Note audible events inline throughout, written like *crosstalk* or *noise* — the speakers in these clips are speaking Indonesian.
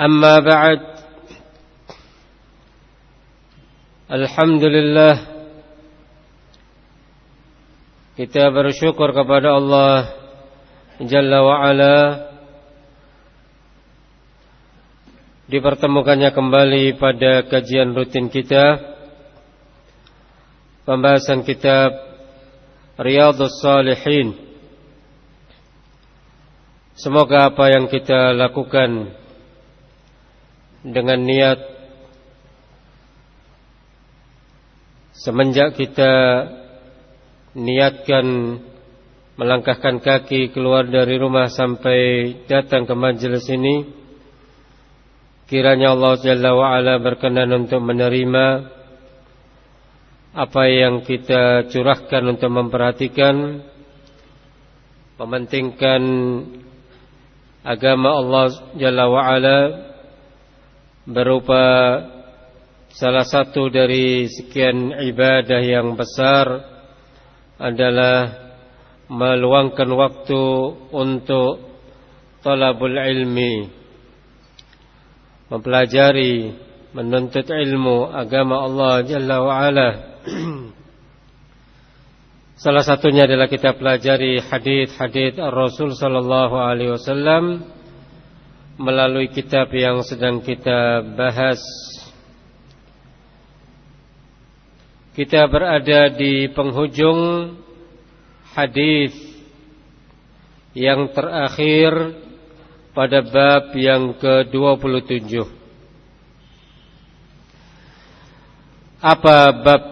أما بعد الحمد لله kita bersyukur kepada Allah Jalla wa'ala Dipertemukannya kembali pada kajian rutin kita Pembahasan kitab Riyadus Salihin Semoga apa yang kita lakukan dengan niat Semenjak kita niatkan melangkahkan kaki keluar dari rumah sampai datang ke majelis ini kiranya Allah Jalla wa ala berkenan untuk menerima apa yang kita curahkan untuk memperhatikan mementingkan agama Allah Jalla wa ala berupa salah satu dari sekian ibadah yang besar adalah meluangkan waktu untuk talabul ilmi mempelajari menuntut ilmu agama Allah Jalla wa ala *clears throat* Salah satunya adalah kita pelajari hadis-hadis Rasul sallallahu alaihi wasallam melalui kitab yang sedang kita bahas Kita berada di penghujung hadis yang terakhir pada bab yang ke-27. Apa bab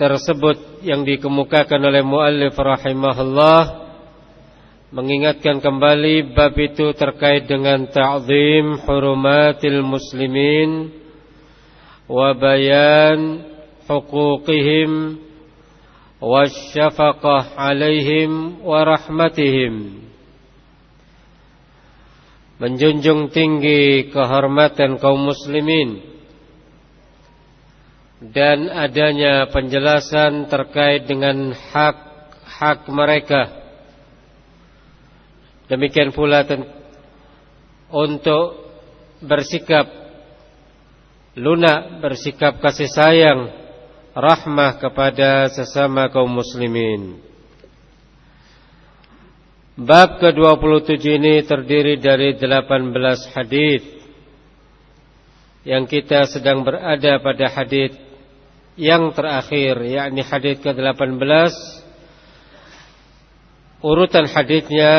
tersebut yang dikemukakan oleh muallif rahimahullah mengingatkan kembali bab itu terkait dengan ta'zim hurumatil muslimin wa bayan huquqihim wasyafaqah alaihim wa rahmatihim. Menjunjung tinggi kehormatan kaum muslimin dan adanya penjelasan terkait dengan hak-hak mereka demikian pula untuk bersikap lunak bersikap kasih sayang rahmah kepada sesama kaum muslimin. Bab ke-27 ini terdiri dari 18 hadis yang kita sedang berada pada hadis yang terakhir yakni hadis ke-18 urutan hadisnya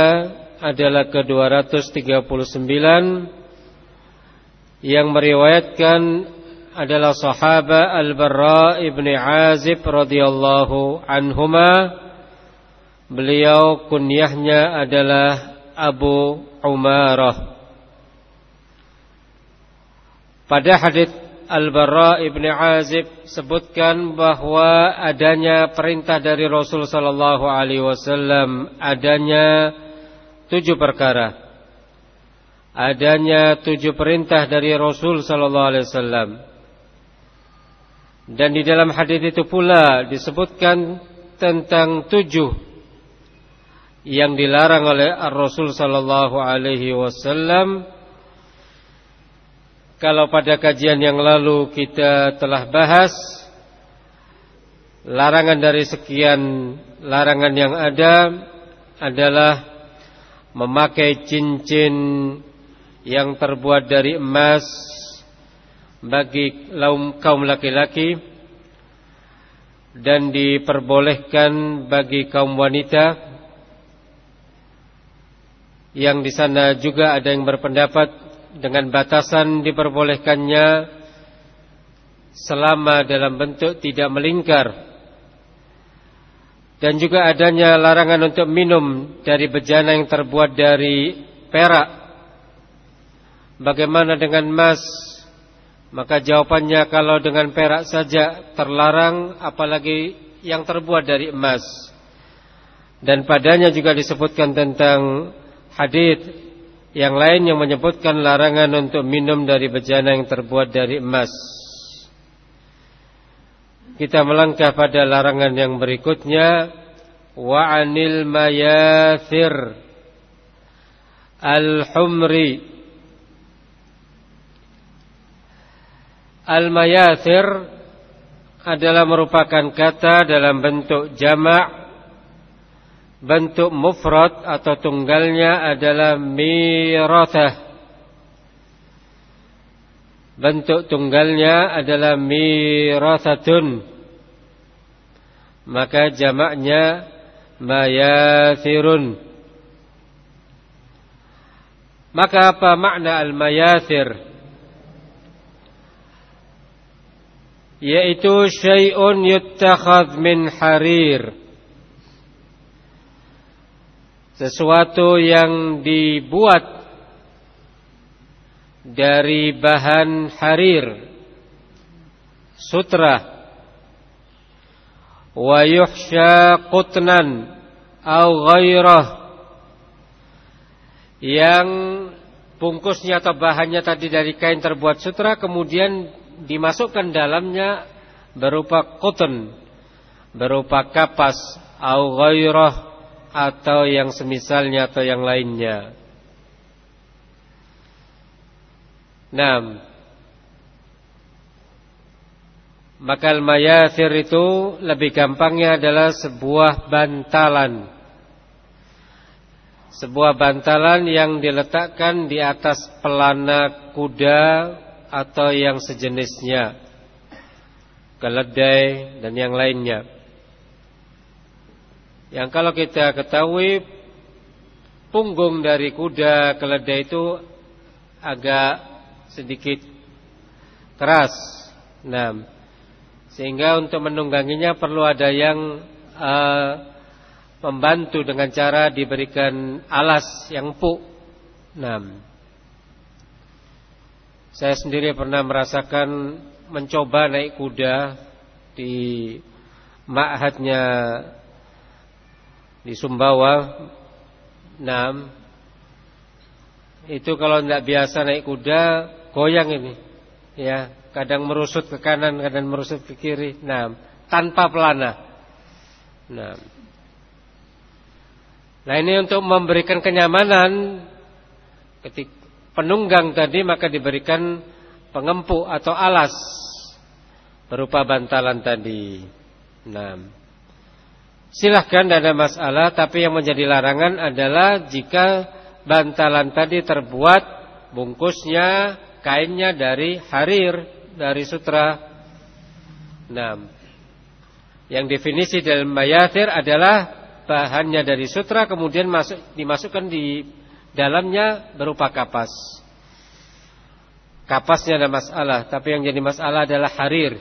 adalah ke-239 yang meriwayatkan adalah sahabat Al-Barra ibn Azib radhiyallahu anhuma. Beliau kunyahnya adalah Abu Umarah. Pada hadis Al-Barra ibn Azib sebutkan bahwa adanya perintah dari Rasul sallallahu alaihi wasallam adanya tujuh perkara adanya tujuh perintah dari Rasul sallallahu alaihi wasallam. Dan di dalam hadis itu pula disebutkan tentang tujuh yang dilarang oleh Rasul sallallahu alaihi wasallam. Kalau pada kajian yang lalu kita telah bahas larangan dari sekian larangan yang ada adalah memakai cincin yang terbuat dari emas bagi kaum laki-laki dan diperbolehkan bagi kaum wanita. Yang di sana juga ada yang berpendapat dengan batasan diperbolehkannya selama dalam bentuk tidak melingkar dan juga adanya larangan untuk minum dari bejana yang terbuat dari perak bagaimana dengan emas maka jawabannya kalau dengan perak saja terlarang apalagi yang terbuat dari emas. Dan padanya juga disebutkan tentang hadis yang lain yang menyebutkan larangan untuk minum dari bejana yang terbuat dari emas. Kita melangkah pada larangan yang berikutnya. Wa anil mayathir al-humri. Al-mayathir adalah merupakan kata dalam bentuk jamak. Bentuk mufrad atau tunggalnya adalah mirathah bentuk tunggalnya adalah mirathatun maka jamaknya mayathirun maka apa makna al-mayathir yaitu syai'un yuttakhadh min harir. Sesuatu yang dibuat dari bahan harir sutra wa yuhsha qutnan au ghairah yang bungkusnya atau bahannya tadi dari kain terbuat sutra kemudian dimasukkan dalamnya berupa cotton, berupa kapas, au ghairah atau yang semisalnya atau yang lainnya. Nah, maka al-mayathir itu lebih gampangnya adalah sebuah bantalan. Sebuah bantalan yang diletakkan di atas pelana kuda atau yang sejenisnya. Keledai dan yang lainnya. Yang kalau kita ketahui punggung dari kuda keledai itu agak sedikit keras. Nah sehingga untuk menungganginya perlu ada yang uh, membantu dengan cara diberikan alas yang empuk nah saya sendiri pernah merasakan mencoba naik kuda di ma'hadnya di Sumbawa. Nah, itu kalau tidak biasa naik kuda goyang ini. Ya, kadang merusut ke kanan, kadang merusut ke kiri. Nah, tanpa pelana. Nah, nah ini untuk memberikan kenyamanan ketika penunggang tadi maka diberikan pengempuk atau alas berupa bantalan tadi. Nah, silahkan tidak ada masalah, tapi yang menjadi larangan adalah jika bantalan tadi terbuat bungkusnya kainnya dari harir, dari sutra. Nah, yang definisi dalam mayathir adalah bahannya dari sutra kemudian masuk dimasukkan di dalamnya berupa kapas. Kapasnya ada masalah, tapi yang jadi masalah adalah harir.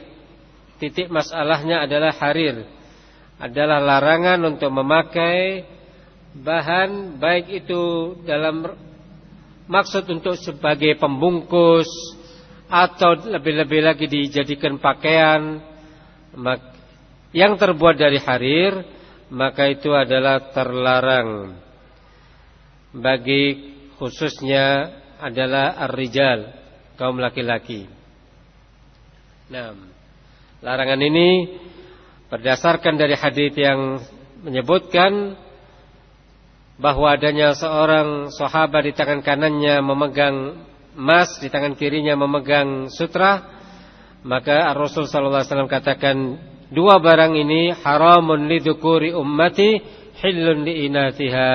Titik masalahnya adalah harir. Adalah larangan untuk memakai bahan baik itu dalam maksud untuk sebagai pembungkus atau lebih-lebih lagi dijadikan pakaian yang terbuat dari harir maka itu adalah terlarang bagi khususnya adalah ar-rijal, kaum laki-laki. Nah, larangan ini berdasarkan dari hadis yang menyebutkan bahwa adanya seorang sahabat di tangan kanannya memegang emas, di tangan kirinya memegang sutra, maka Rasul sallallahu alaihi wasallam katakan dua barang ini haramun lidzukuri ummati hillun liinathiha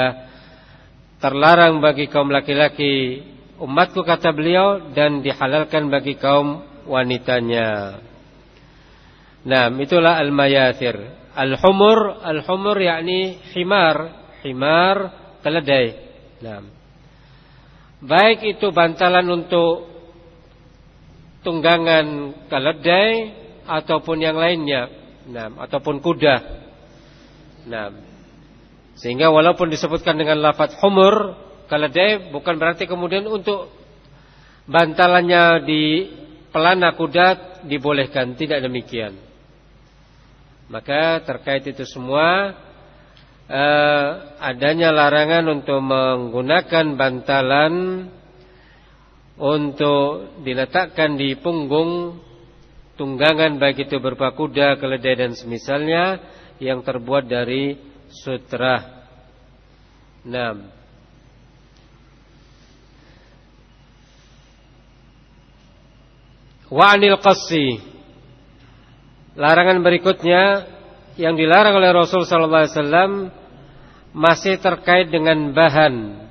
terlarang bagi kaum laki-laki umatku kata beliau dan dihalalkan bagi kaum wanitanya. Nah, itulah al-mayathir. Al-humur, al-humur yakni himar, himar keledai. Nah. Baik itu bantalan untuk tunggangan keledai ataupun yang lainnya. Nah, ataupun kuda. Nah, sehingga walaupun disebutkan dengan lafaz humur, keledai bukan berarti kemudian untuk bantalannya di pelana kuda dibolehkan, tidak demikian. Maka terkait itu semua eh, adanya larangan untuk menggunakan bantalan untuk diletakkan di punggung tunggangan baik itu berupa kuda, keledai dan semisalnya yang terbuat dari sutra. 6. Wa anil qassi. Larangan berikutnya yang dilarang oleh Rasul sallallahu alaihi wasallam masih terkait dengan bahan.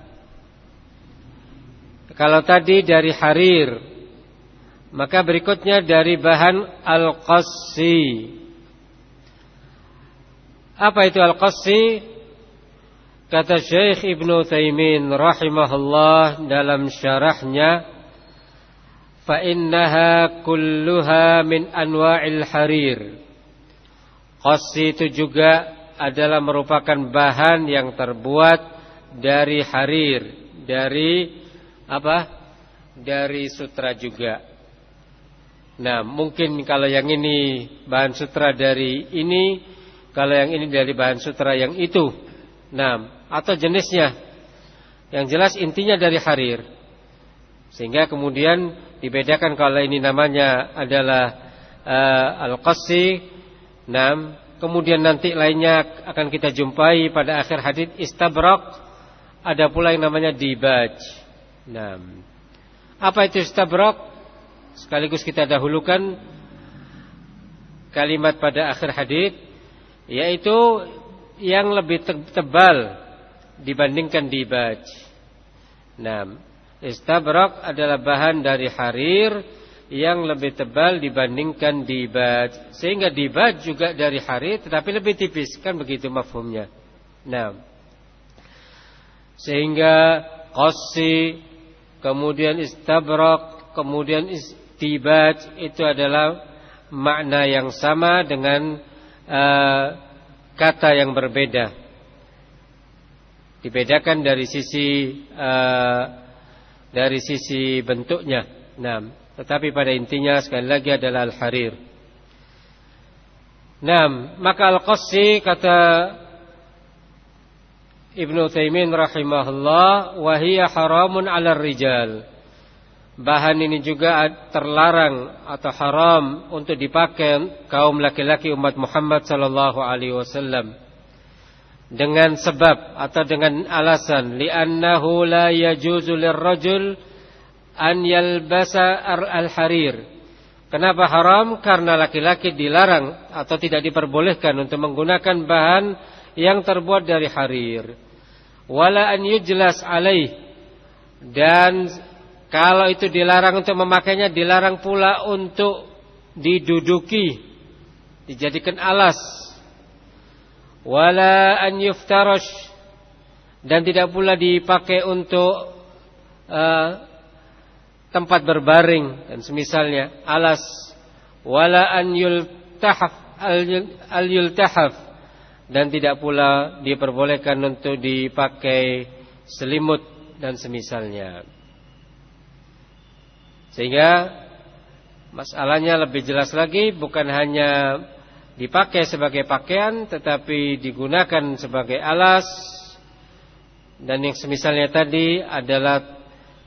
Kalau tadi dari harir, maka berikutnya dari bahan al-qassi. Apa itu al-qassi? Kata Syekh Ibnu Taimin rahimahullah dalam syarahnya innaha kulluha min anwa'il harir. Qassi itu juga adalah merupakan bahan yang terbuat dari harir, dari apa? Dari sutra juga. Nah, mungkin kalau yang ini bahan sutra dari ini, kalau yang ini dari bahan sutra yang itu. Nah, atau jenisnya. Yang jelas intinya dari harir. Sehingga kemudian dibedakan kalau ini namanya adalah uh, al-qassi. Nah, kemudian nanti lainnya akan kita jumpai pada akhir hadis istabrak. Ada pula yang namanya dibaj. Nah, apa itu istabrak? Sekaligus kita dahulukan kalimat pada akhir hadis yaitu yang lebih tebal dibandingkan dibaj. Nah, istabrak adalah bahan dari harir yang lebih tebal dibandingkan dibaj. Sehingga dibaj juga dari harir tetapi lebih tipis, kan begitu mafhumnya. Nah, sehingga qassi kemudian istabrak, kemudian istibaj itu adalah makna yang sama dengan uh, kata yang berbeda dibedakan dari sisi uh, dari sisi bentuknya. Nah, tetapi pada intinya sekali lagi adalah al-harir. Nah, maka al-qassi kata Ibnu Taimin rahimahullah wahia haramun 'ala rijal. Bahan ini juga terlarang atau haram untuk dipakai kaum laki-laki umat Muhammad sallallahu alaihi wasallam dengan sebab atau dengan alasan li'annahu la yajuzu lirrajul an yalbasa al-harir. Kenapa haram? Karena laki-laki dilarang atau tidak diperbolehkan untuk menggunakan bahan yang terbuat dari harir. Wala an yujlas alaih. Dan kalau itu dilarang untuk memakainya, dilarang pula untuk diduduki, dijadikan alas wala an yuftarash dan tidak pula dipakai untuk uh, tempat berbaring dan semisalnya alas wala an yultahaf al yultahaf. Dan tidak pula diperbolehkan untuk dipakai selimut dan semisalnya. Sehingga masalahnya lebih jelas lagi bukan hanya dipakai sebagai pakaian tetapi digunakan sebagai alas. Dan yang semisalnya tadi adalah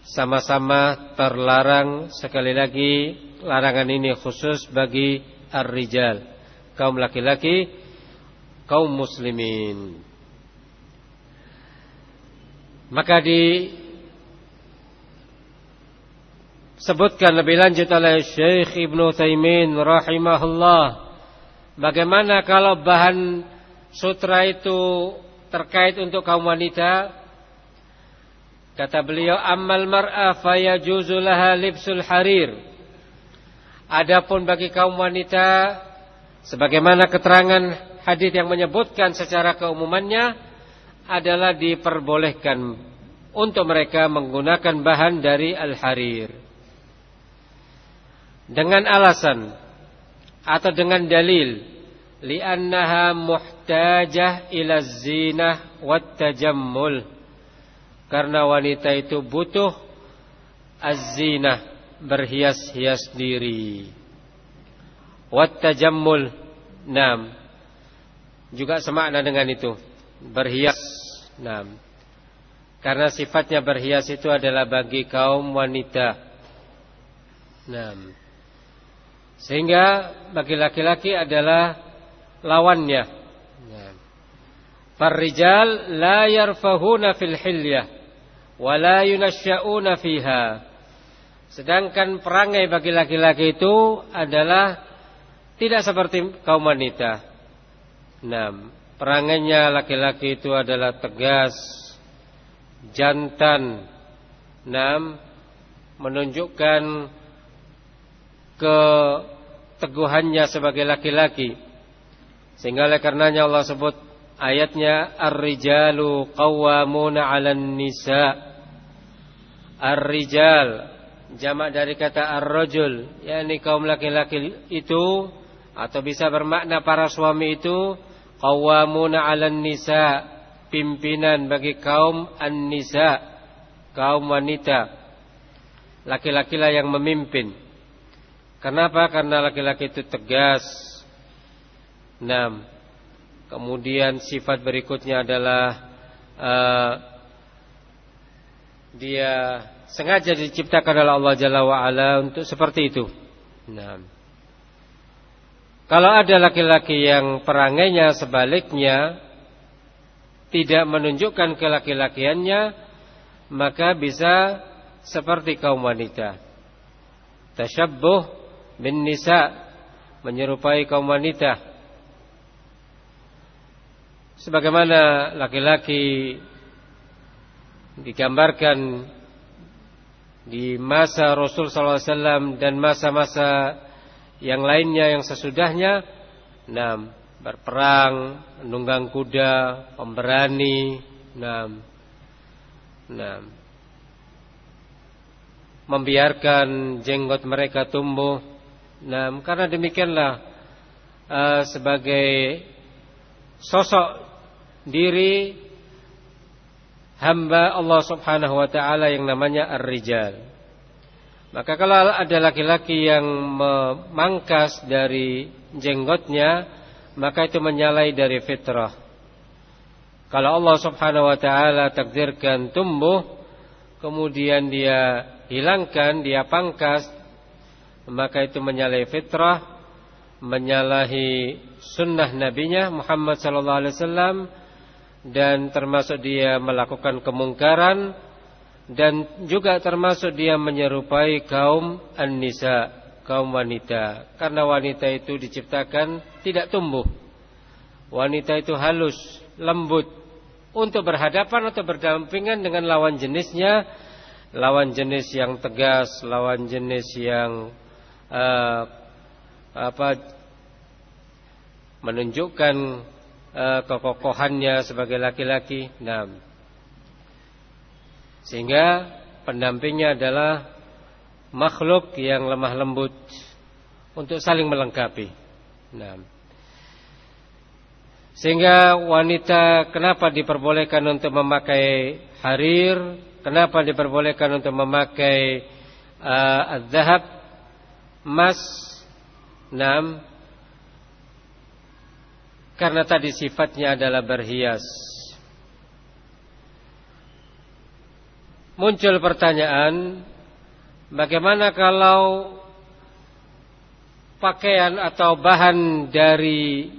sama-sama terlarang sekali lagi larangan ini khusus bagi ar-rijal kaum laki-laki kaum muslimin maka di sebutkan lebih lanjut oleh Syekh Ibnu Taimin rahimahullah Bagaimana kalau bahan sutra itu terkait untuk kaum wanita? Kata beliau, "Ammal mar'a fayajuzu laha libsul harir." Adapun bagi kaum wanita sebagaimana keterangan hadis yang menyebutkan secara keumumannya adalah diperbolehkan untuk mereka menggunakan bahan dari al-harir. Dengan alasan atau dengan dalil li'annaha muhtajah ila zinah wat tajammul karena wanita itu butuh az-zinah, berhias-hias diri. Wat tajammul, nam. Juga semakna dengan itu, berhias, nam. Karena sifatnya berhias itu adalah bagi kaum wanita. Nam. Sehingga bagi laki-laki adalah lawannya. Farrijal la yarfahuna fil hilyah wala yunashyauna fiha. Sedangkan perangai bagi laki-laki itu adalah tidak seperti kaum wanita. Nah, perangainya laki-laki itu adalah tegas, jantan, enam menunjukkan keteguhannya sebagai laki-laki. Sehingga oleh karenanya Allah sebut ayatnya ar-rijalu qawwamuna 'alan nisa. Ar-rijal jamak dari kata ar-rajul, yakni kaum laki-laki itu atau bisa bermakna para suami itu qawwamuna 'alan nisa, pimpinan bagi kaum an-nisa, kaum wanita. Laki-laki lah yang memimpin. Kenapa? Karena laki-laki itu tegas. Enam Kemudian sifat berikutnya adalah uh, dia sengaja diciptakan oleh Allah Jalla wa untuk seperti itu. Nah. Kalau ada laki-laki yang perangainya sebaliknya tidak menunjukkan kelaki-lakiannya, maka bisa seperti kaum wanita. Tasyabbuh bin nisa menyerupai kaum wanita sebagaimana laki-laki digambarkan di masa Rasul SAW dan masa-masa yang lainnya yang sesudahnya, enam berperang, menunggang kuda, pemberani, enam, enam membiarkan jenggot mereka tumbuh, enam karena demikianlah uh, sebagai sosok diri hamba Allah Subhanahu wa taala yang namanya ar-rijal. Maka kalau ada laki-laki yang memangkas dari jenggotnya, maka itu menyalai dari fitrah. Kalau Allah Subhanahu wa taala takdirkan tumbuh, kemudian dia hilangkan, dia pangkas, maka itu menyalahi fitrah, menyalahi sunnah nabinya Muhammad sallallahu alaihi wasallam dan termasuk dia melakukan kemungkaran dan juga termasuk dia menyerupai kaum an-nisa, kaum wanita. Karena wanita itu diciptakan tidak tumbuh. Wanita itu halus, lembut untuk berhadapan atau berdampingan dengan lawan jenisnya, lawan jenis yang tegas, lawan jenis yang uh, apa menunjukkan uh, kekokohannya sebagai laki-laki. Nah, sehingga pendampingnya adalah makhluk yang lemah lembut untuk saling melengkapi. Nah, sehingga wanita kenapa diperbolehkan untuk memakai harir? Kenapa diperbolehkan untuk memakai uh, emas? Nah, karena tadi sifatnya adalah berhias. Muncul pertanyaan, bagaimana kalau pakaian atau bahan dari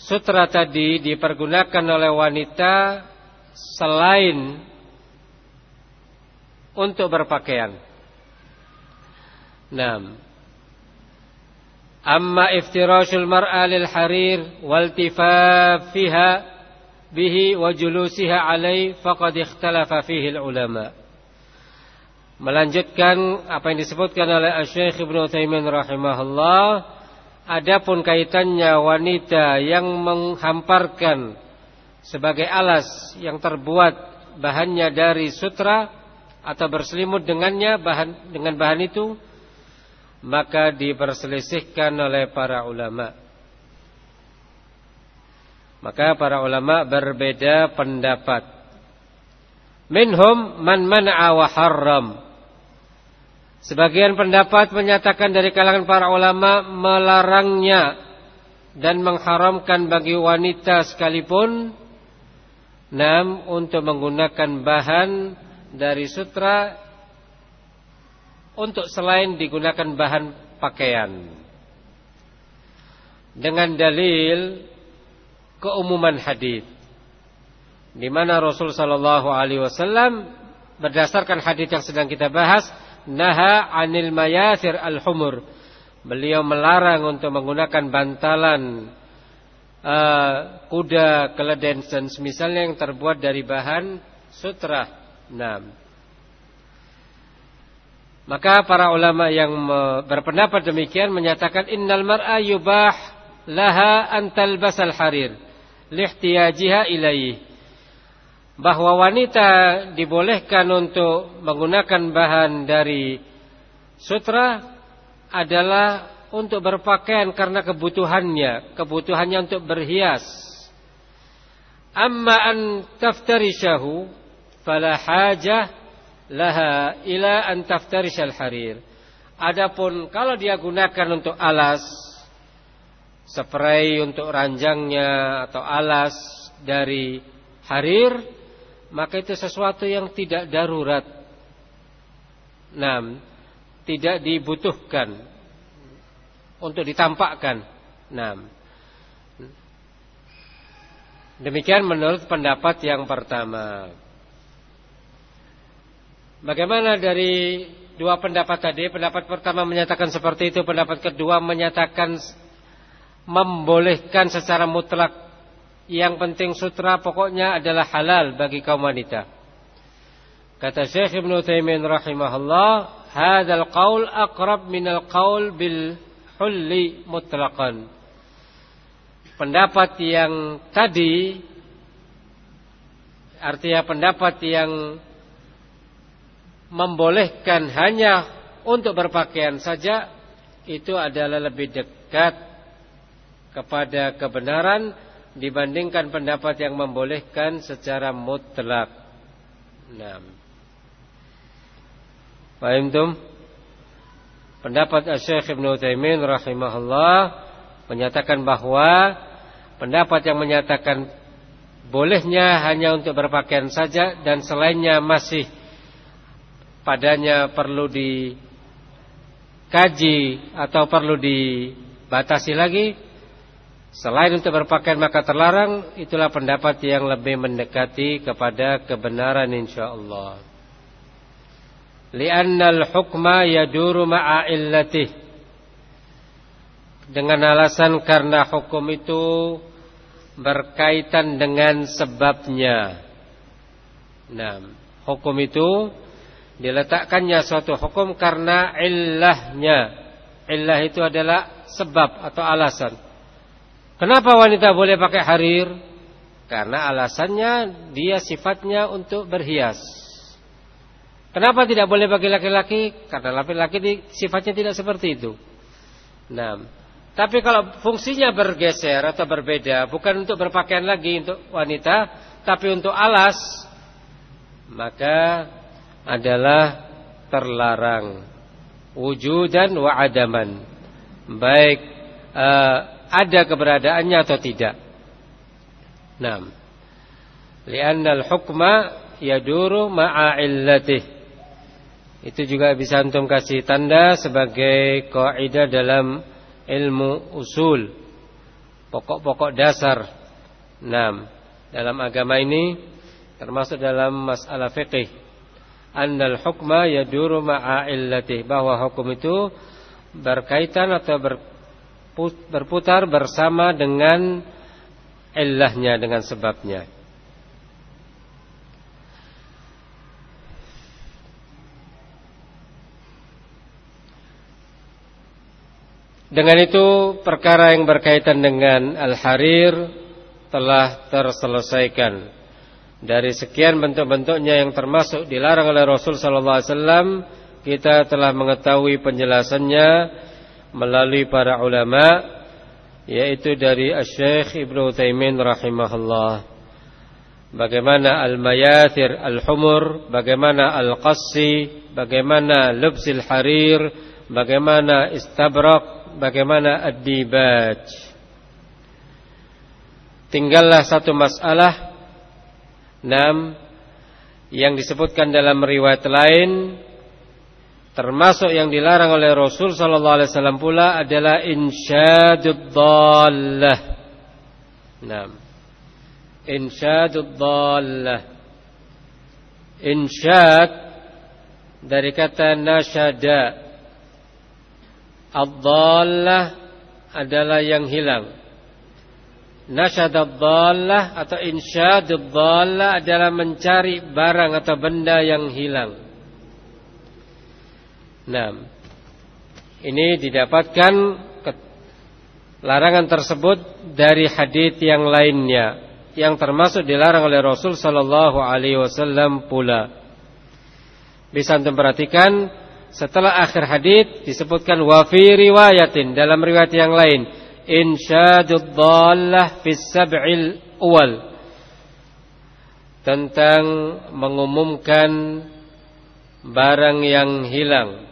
sutra tadi dipergunakan oleh wanita selain untuk berpakaian? Nah, Amma iftirashul mar'a lil harir wal tifafiha bihi wa julusiha alai faqad ikhtalafa fihi ulama. Melanjutkan apa yang disebutkan oleh Syekh Ibnu Utsaimin rahimahullah, adapun kaitannya wanita yang menghamparkan sebagai alas yang terbuat bahannya dari sutra atau berselimut dengannya bahan dengan bahan itu maka diperselisihkan oleh para ulama. Maka para ulama berbeda pendapat. Minhum man mana'a wa harram. Sebagian pendapat menyatakan dari kalangan para ulama melarangnya dan mengharamkan bagi wanita sekalipun nam untuk menggunakan bahan dari sutra untuk selain digunakan bahan pakaian. Dengan dalil keumuman hadis di mana Rasul sallallahu alaihi wasallam berdasarkan hadis yang sedang kita bahas naha anil mayasir al-humur. Beliau melarang untuk menggunakan bantalan uh, kuda keledai dan semisalnya yang terbuat dari bahan sutra. Nah maka para ulama yang berpendapat demikian menyatakan innal mar'a yubah laha antal basal harir lihtiyajiha ilaih bahwa wanita dibolehkan untuk menggunakan bahan dari sutra adalah untuk berpakaian karena kebutuhannya, kebutuhannya untuk berhias. Amma an taftarishahu fala hajah laha ila an taftarishal harir. Adapun kalau dia gunakan untuk alas spray untuk ranjangnya atau alas dari harir, maka itu sesuatu yang tidak darurat. Nah, tidak dibutuhkan untuk ditampakkan. Nah, demikian menurut pendapat yang pertama. Bagaimana dari dua pendapat tadi? Pendapat pertama menyatakan seperti itu, pendapat kedua menyatakan membolehkan secara mutlak yang penting sutra pokoknya adalah halal bagi kaum wanita. Kata Syekh Ibn Taimin rahimahullah, "Hadzal qaul aqrab minal qaul bil hulli mutlaqan." Pendapat yang tadi artinya pendapat yang membolehkan hanya untuk berpakaian saja itu adalah lebih dekat kepada kebenaran dibandingkan pendapat yang membolehkan secara mutlak. Nah. Paham tum? Pendapat Syekh Ibn Utsaimin rahimahullah menyatakan bahwa pendapat yang menyatakan bolehnya hanya untuk berpakaian saja dan selainnya masih padanya perlu dikaji atau perlu dibatasi lagi Selain untuk berpakaian maka terlarang Itulah pendapat yang lebih mendekati Kepada kebenaran insyaAllah Liannal hukma yaduru ma'a illatih. Dengan alasan karena hukum itu Berkaitan dengan sebabnya. Nah, hukum itu Diletakkannya suatu hukum karena illahnya Illah itu adalah sebab atau alasan Kenapa wanita boleh pakai harir? Karena alasannya dia sifatnya untuk berhias. Kenapa tidak boleh bagi laki-laki? Karena laki-laki sifatnya tidak seperti itu. Nah, tapi kalau fungsinya bergeser atau berbeda, bukan untuk berpakaian lagi untuk wanita, tapi untuk alas, maka adalah terlarang wujudan wa adaman. Baik uh, ada keberadaannya atau tidak. Nah, li'anna al-hukma yaduru ma'a illatih. Itu juga bisa antum kasih tanda sebagai kaidah dalam ilmu usul. Pokok-pokok dasar. Nah, dalam agama ini termasuk dalam masalah fikih annal hukma yaduru ma'a illatih bahwa hukum itu berkaitan atau berputar bersama dengan illahnya dengan sebabnya. Dengan itu perkara yang berkaitan dengan al-harir telah terselesaikan. Dari sekian bentuk-bentuknya yang termasuk dilarang oleh Rasul sallallahu alaihi wasallam, kita telah mengetahui penjelasannya melalui para ulama yaitu dari Asy-Syaikh Ibnu Taimin rahimahullah. Bagaimana al-mayathir al-humur, bagaimana al-qassi, bagaimana lubsil harir, bagaimana istabrak, bagaimana ad-dibaj. Tinggallah satu masalah enam yang disebutkan dalam riwayat lain termasuk yang dilarang oleh Rasul sallallahu alaihi wasallam pula adalah insyadud dhallah. Naam. Insyadud dhallah. Insyad dari kata nasyada Ad-dhallah adalah yang hilang. Nasyad ad-dhallah atau insyad ad-dhallah adalah mencari barang atau benda yang hilang. Nah, ini didapatkan larangan tersebut dari hadis yang lainnya yang termasuk dilarang oleh Rasul sallallahu alaihi wasallam pula. Bisa antum perhatikan setelah akhir hadis disebutkan wa fi riwayatin dalam riwayat yang lain insyadud dhallah fi sab'il awal tentang mengumumkan barang yang hilang.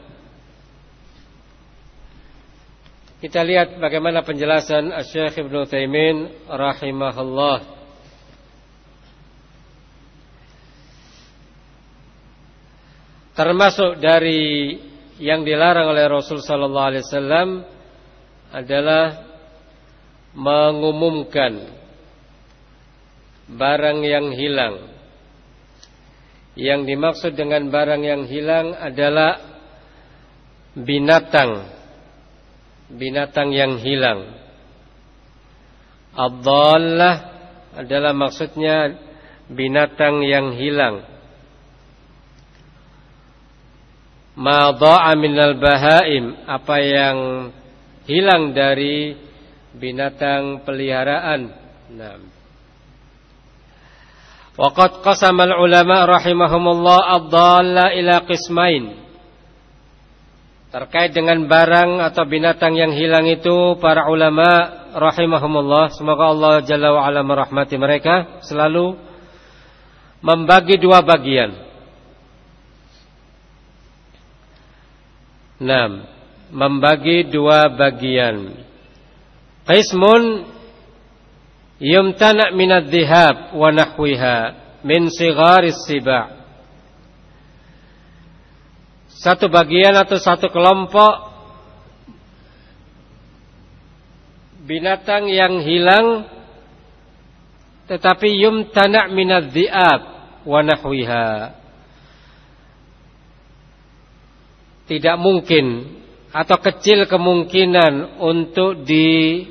Kita lihat bagaimana penjelasan Syekh Ibnu Taimin rahimahullah termasuk dari yang dilarang oleh Rasul sallallahu alaihi wasallam adalah mengumumkan barang yang hilang. Yang dimaksud dengan barang yang hilang adalah binatang. Binatang yang hilang. Ad-dhallah adalah maksudnya binatang yang hilang. ma dha'a minal bahaim apa yang hilang dari binatang peliharaan. Nah. Waqad qasama ulama rahimahumullah ad-dhalla ila qismain. Terkait dengan barang atau binatang yang hilang itu para ulama rahimahumullah semoga Allah jalla wa ala merahmati mereka selalu membagi dua bagian. Nah, membagi dua bagian. Qismun yumtana min adh-dhihab wa nahwiha min sigharis siba'. Satu bagian atau satu kelompok binatang yang hilang tetapi yumtana min adh-dhi'ab wa nahwiha tidak mungkin atau kecil kemungkinan untuk di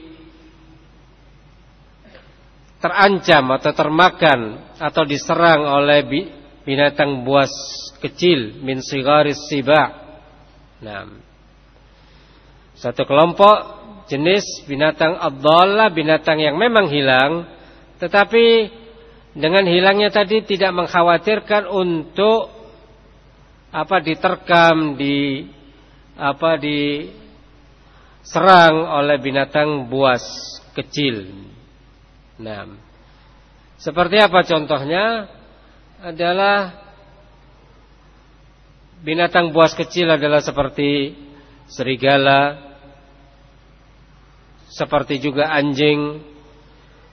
terancam atau termakan atau diserang oleh binatang buas kecil min sigaris siba. Nah, satu kelompok jenis binatang abdallah binatang yang memang hilang, tetapi dengan hilangnya tadi tidak mengkhawatirkan untuk apa diterkam di apa diserang oleh binatang buas kecil. Nah, seperti apa contohnya? Adalah binatang buas kecil adalah seperti serigala, seperti juga anjing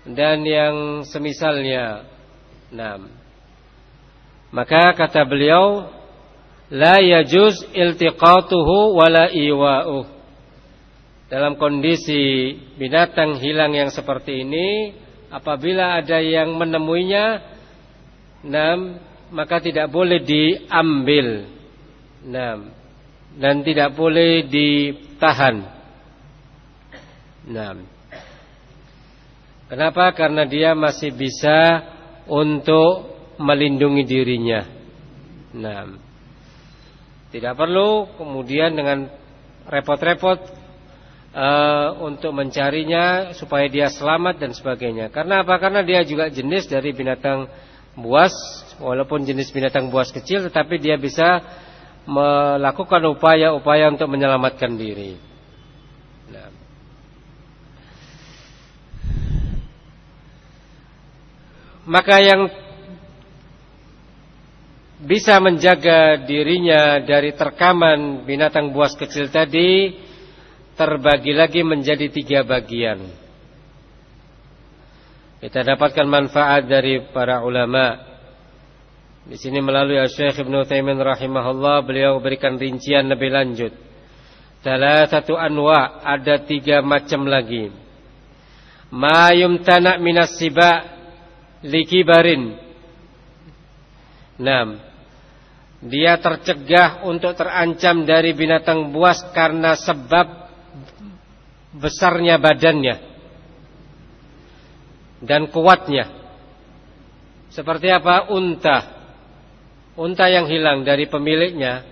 dan yang semisalnya. Nah, maka kata beliau la yajuz iltiqatuhu wala iwa'uh. Dalam kondisi binatang hilang yang seperti ini, apabila ada yang menemuinya, enam, maka tidak boleh diambil. Enam, dan tidak boleh ditahan. Enam. Kenapa? Karena dia masih bisa untuk melindungi dirinya. Nah, tidak perlu kemudian dengan repot-repot uh, untuk mencarinya supaya dia selamat dan sebagainya. Karena apa? Karena dia juga jenis dari binatang buas, walaupun jenis binatang buas kecil, tetapi dia bisa melakukan upaya-upaya untuk menyelamatkan diri. Nah. Maka yang bisa menjaga dirinya dari terkaman binatang buas kecil tadi terbagi lagi menjadi tiga bagian. Kita dapatkan manfaat dari para ulama. Di sini melalui Syekh Ibnu Taimin rahimahullah beliau berikan rincian lebih lanjut. Salah satu anwa ada tiga macam lagi. Ma yumtana minas siba likibarin. Enam. Dia tercegah untuk terancam dari binatang buas karena sebab besarnya badannya dan kuatnya. Seperti apa? Unta. Unta yang hilang dari pemiliknya,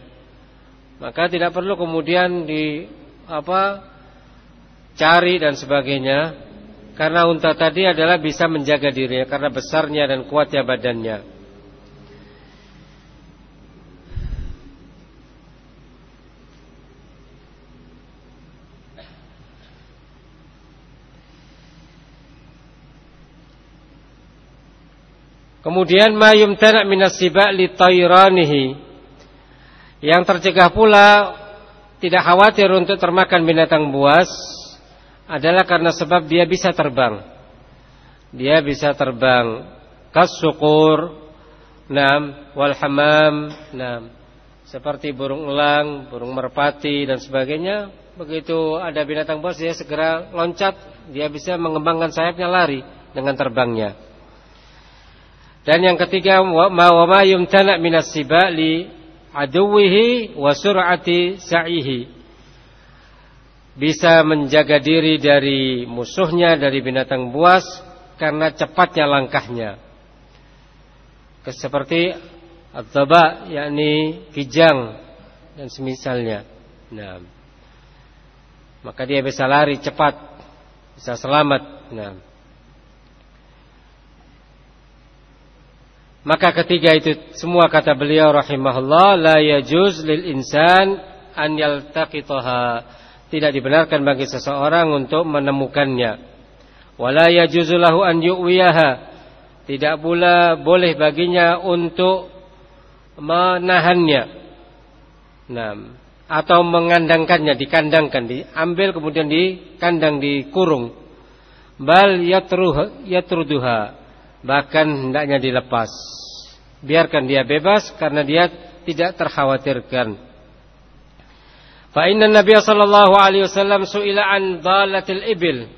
maka tidak perlu kemudian di apa cari dan sebagainya karena unta tadi adalah bisa menjaga dirinya karena besarnya dan kuatnya badannya. Kemudian mayum tanak minas siba li tayranihi. Yang tercegah pula tidak khawatir untuk termakan binatang buas adalah karena sebab dia bisa terbang. Dia bisa terbang kasukur, nam, wal hamam, nam. Seperti burung elang, burung merpati dan sebagainya. Begitu ada binatang buas dia segera loncat, dia bisa mengembangkan sayapnya lari dengan terbangnya. Dan yang ketiga wa ma yumtana minas siba li aduwihi wa sur'ati sa'ihi. Bisa menjaga diri dari musuhnya dari binatang buas karena cepatnya langkahnya. Seperti at-taba yakni kijang dan semisalnya. Nah. Maka dia bisa lari cepat, bisa selamat. Nah. Maka ketiga itu semua kata beliau rahimahullah la yajuz lil insan an yaltaqitaha. Tidak dibenarkan bagi seseorang untuk menemukannya. Wala yajuzu lahu an yu'wiyaha. Tidak pula boleh baginya untuk menahannya. Nah, atau mengandangkannya, dikandangkan, diambil kemudian dikandang, dikurung. Bal yatruh yatruduha bahkan hendaknya dilepas. Biarkan dia bebas karena dia tidak terkhawatirkan. Fa inna Nabi sallallahu alaihi wasallam suila an dalatil ibil.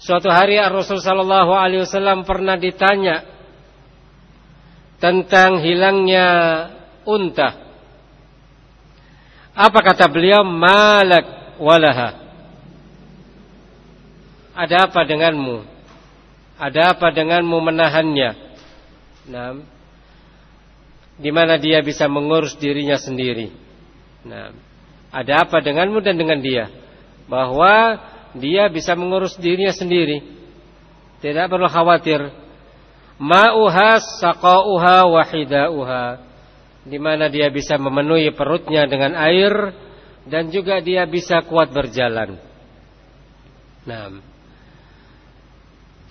Suatu hari Rasul sallallahu alaihi wasallam pernah ditanya tentang hilangnya unta. Apa kata beliau? Malak walaha. Ada apa denganmu? Ada apa denganmu menahannya? Nah, di mana dia bisa mengurus dirinya sendiri. Nah, ada apa denganmu dan dengan dia? Bahwa dia bisa mengurus dirinya sendiri. Tidak perlu khawatir. Ma'uha saqa'uha wahida'uha. Di mana dia bisa memenuhi perutnya dengan air dan juga dia bisa kuat berjalan. Nah,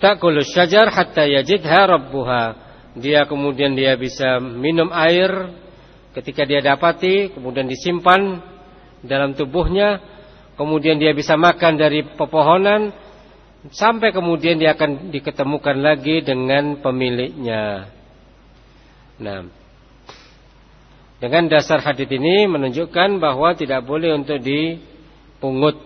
Takulu syajar hatta yajidha rabbuha. Dia kemudian dia bisa minum air ketika dia dapati, kemudian disimpan dalam tubuhnya, kemudian dia bisa makan dari pepohonan sampai kemudian dia akan diketemukan lagi dengan pemiliknya. Nah, dengan dasar hadis ini menunjukkan bahwa tidak boleh untuk dipungut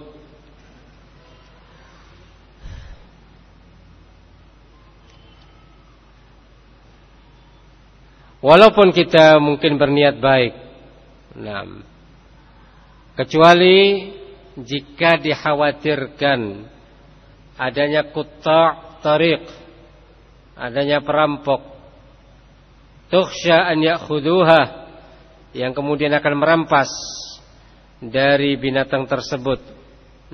Walaupun kita mungkin berniat baik. Nah, kecuali jika dikhawatirkan adanya kutta tariq, adanya perampok, tukhsha an ya'khuduha yang kemudian akan merampas dari binatang tersebut.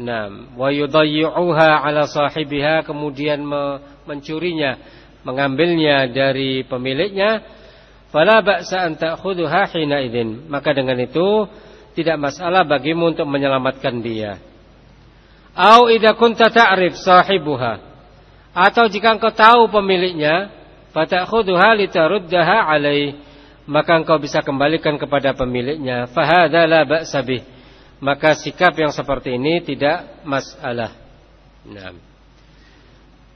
Nah, wa yudayyi'uha 'ala sahibiha kemudian mencurinya, mengambilnya dari pemiliknya, fala ba'sa an ta'khudhuha hina idzin. Maka dengan itu tidak masalah bagimu untuk menyelamatkan dia. Au idza kunta ta'rif sahibuha. Atau jika engkau tahu pemiliknya, fata'khudhuha litaruddaha 'alai. Maka engkau bisa kembalikan kepada pemiliknya. Fahadza la ba'sa bih maka sikap yang seperti ini tidak masalah. Nah.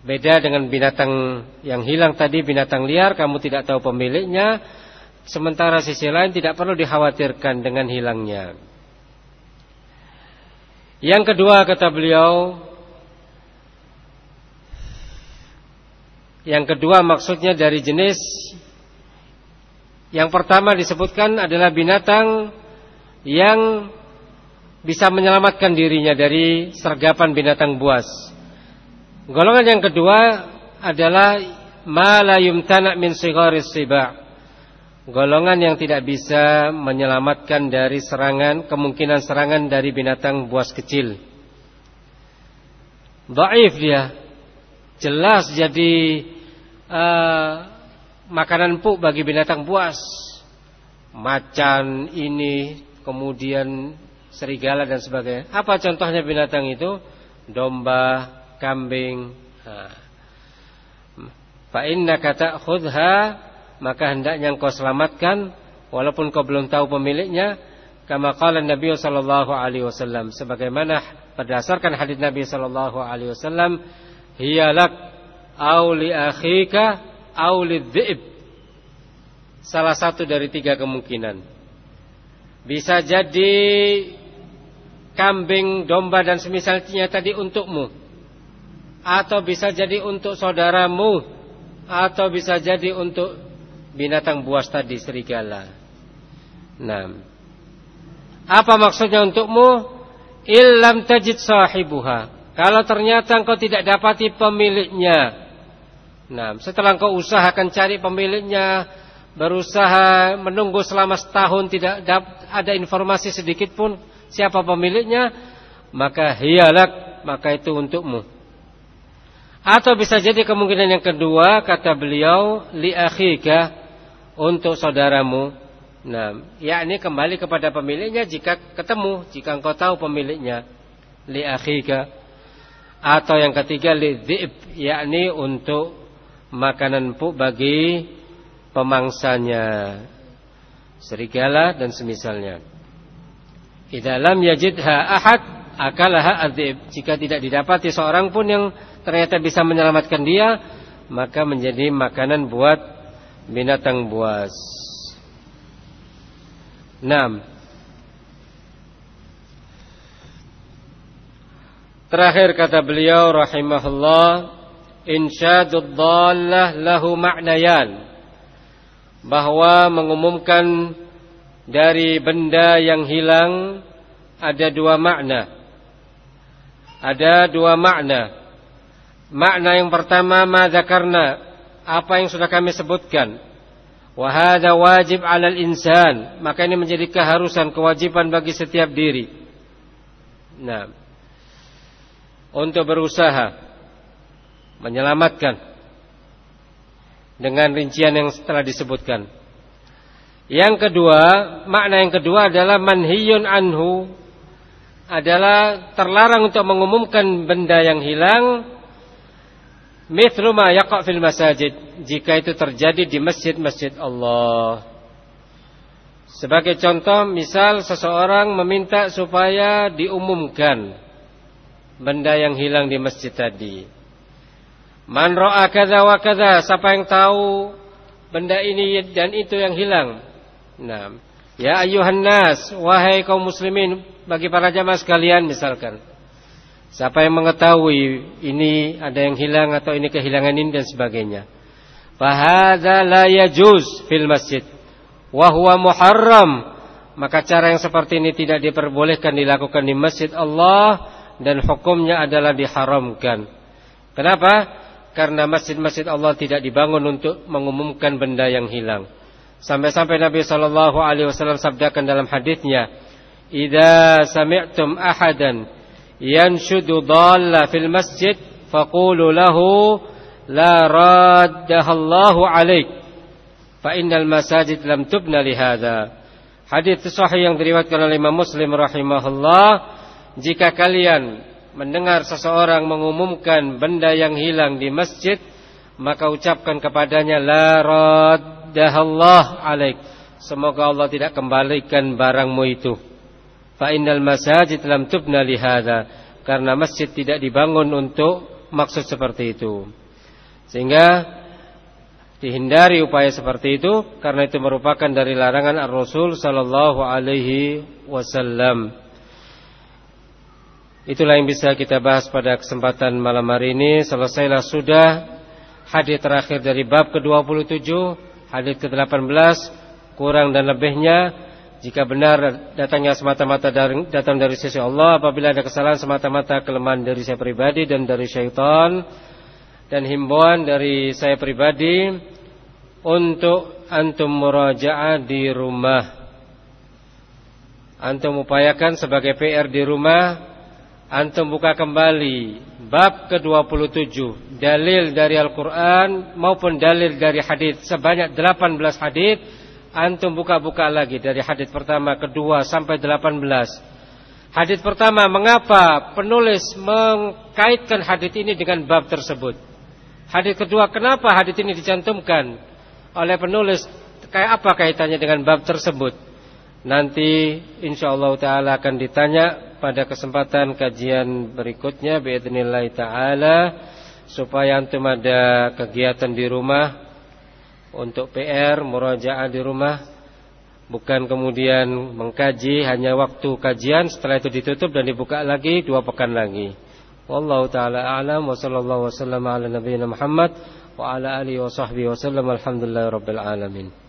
Beda dengan binatang yang hilang tadi, binatang liar, kamu tidak tahu pemiliknya. Sementara sisi lain tidak perlu dikhawatirkan dengan hilangnya. Yang kedua kata beliau, yang kedua maksudnya dari jenis yang pertama disebutkan adalah binatang yang bisa menyelamatkan dirinya dari sergapan binatang buas. Golongan yang kedua adalah malayum tanak min sigharis siba. Golongan yang tidak bisa menyelamatkan dari serangan, kemungkinan serangan dari binatang buas kecil. Dhaif dia. Jelas jadi uh, makanan empuk bagi binatang buas. Macan ini, kemudian serigala dan sebagainya. Apa contohnya binatang itu? Domba, kambing. Fa innaka ta'khudha maka hendaknya engkau selamatkan walaupun kau belum tahu pemiliknya kama qala Nabi sallallahu alaihi wasallam sebagaimana berdasarkan hadis Nabi sallallahu alaihi wasallam hiya lak au li akhika au lidhib salah satu dari tiga kemungkinan bisa jadi kambing, domba dan semisalnya tadi untukmu. Atau bisa jadi untuk saudaramu. Atau bisa jadi untuk binatang buas tadi serigala. Nah. Apa maksudnya untukmu? Illam tajid sahibuha. Kalau ternyata engkau tidak dapati pemiliknya. Nah, setelah engkau usahakan cari pemiliknya, berusaha menunggu selama setahun tidak ada informasi sedikit pun siapa pemiliknya, maka hialak, maka itu untukmu. Atau bisa jadi kemungkinan yang kedua, kata beliau, li akhika, untuk saudaramu. Nah, yakni kembali kepada pemiliknya jika ketemu, jika engkau tahu pemiliknya. Li akhika. Atau yang ketiga, li dhib, yakni untuk makanan empuk bagi pemangsanya. Serigala dan semisalnya. Idza lam yajidha ahad akalaha adzib. Jika tidak didapati seorang pun yang ternyata bisa menyelamatkan dia, maka menjadi makanan buat binatang buas. 6. Terakhir kata beliau rahimahullah, insyadud dhallah lahu ma'nayan. Bahwa mengumumkan dari benda yang hilang ada dua makna. Ada dua makna. Makna yang pertama madzakarna, apa yang sudah kami sebutkan. Wa hadza wajib 'alal insan, maka ini menjadi keharusan, kewajiban bagi setiap diri. Nah, untuk berusaha menyelamatkan dengan rincian yang telah disebutkan. Yang kedua, makna yang kedua adalah manhiyun anhu adalah terlarang untuk mengumumkan benda yang hilang mithlu ma yaqa fil masajid jika itu terjadi di masjid-masjid Allah. Sebagai contoh, misal seseorang meminta supaya diumumkan benda yang hilang di masjid tadi. Man ra'a kadza wa kadza, siapa yang tahu benda ini dan itu yang hilang? Nah, ya ayuhan nas, wahai kaum muslimin, bagi para jamaah sekalian misalkan. Siapa yang mengetahui ini ada yang hilang atau ini kehilangan ini dan sebagainya. Fahadza la yajuz fil masjid wa huwa muharram. Maka cara yang seperti ini tidak diperbolehkan dilakukan di masjid Allah dan hukumnya adalah diharamkan. Kenapa? Karena masjid-masjid Allah tidak dibangun untuk mengumumkan benda yang hilang. Sampai-sampai Nabi sallallahu alaihi wasallam sabdakan dalam hadisnya, "Idza sami'tum ahadan yanshudu dhalla fil masjid faqulu lahu la raddaha Allahu alaik fa innal masajid lam tubna hadha hadits sahih yang diriwayatkan oleh Imam Muslim rahimahullah. Jika kalian mendengar seseorang mengumumkan benda yang hilang di masjid maka ucapkan kepadanya la raddahallah alaik. Semoga Allah tidak kembalikan barangmu itu fa innal masajid lam tubna li hadha karena masjid tidak dibangun untuk maksud seperti itu sehingga dihindari upaya seperti itu karena itu merupakan dari larangan Ar-Rasul sallallahu alaihi wasallam. Itulah yang bisa kita bahas pada kesempatan malam hari ini. Selesailah sudah hadis terakhir dari bab ke-27, hadis ke-18 kurang dan lebihnya jika benar datangnya semata-mata datang dari sisi Allah apabila ada kesalahan semata-mata kelemahan dari saya pribadi dan dari syaitan dan himbauan dari saya pribadi untuk antum murajaah di rumah. Antum upayakan sebagai PR di rumah, antum buka kembali bab ke-27, dalil dari Al-Qur'an maupun dalil dari hadis sebanyak 18 hadis, Antum buka-buka lagi dari hadis pertama, kedua sampai 18. Hadis pertama, mengapa penulis mengkaitkan hadis ini dengan bab tersebut? Hadis kedua, kenapa hadis ini dicantumkan oleh penulis? Kayak apa kaitannya dengan bab tersebut? Nanti insya Allah taala akan ditanya pada kesempatan kajian berikutnya Biadnillahi taala supaya antum ada kegiatan di rumah untuk PR murajaah di rumah bukan kemudian mengkaji hanya waktu kajian setelah itu ditutup dan dibuka lagi dua pekan lagi. Wallahu taala a'lam wa sallallahu wasallam ala nabiyyina Muhammad wa ala alihi wa sahbihi wasallam alhamdulillahi rabbil alamin.